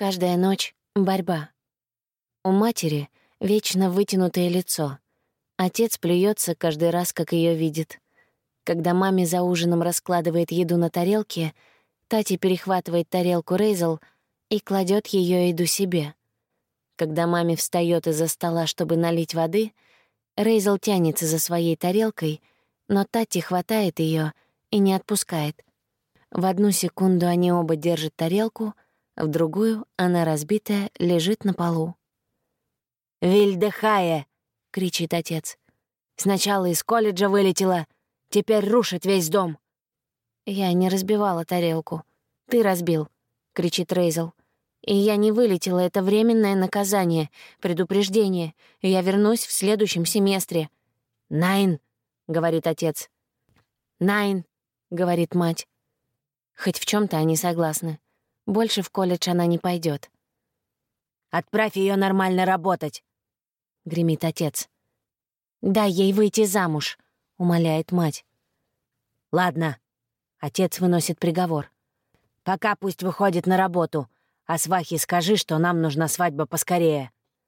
Каждая ночь — борьба. У матери вечно вытянутое лицо. Отец плюется каждый раз, как ее видит. Когда маме за ужином раскладывает еду на тарелке, Тати перехватывает тарелку Рейзел и кладет ее еду себе. Когда маме встает из-за стола, чтобы налить воды, Рейзел тянется за своей тарелкой, но Тати хватает ее и не отпускает. В одну секунду они оба держат тарелку — в другую она разбитая лежит на полу. «Вильдехае!» — кричит отец. «Сначала из колледжа вылетела, теперь рушит весь дом». «Я не разбивала тарелку. Ты разбил», — кричит Рейзел. «И я не вылетела, это временное наказание, предупреждение. Я вернусь в следующем семестре». «Найн», — говорит отец. «Найн», — говорит мать. Хоть в чем то они согласны. Больше в колледж она не пойдет. «Отправь ее нормально работать», — гремит отец. «Дай ей выйти замуж», — умоляет мать. «Ладно», — отец выносит приговор. «Пока пусть выходит на работу, а свахе скажи, что нам нужна свадьба поскорее».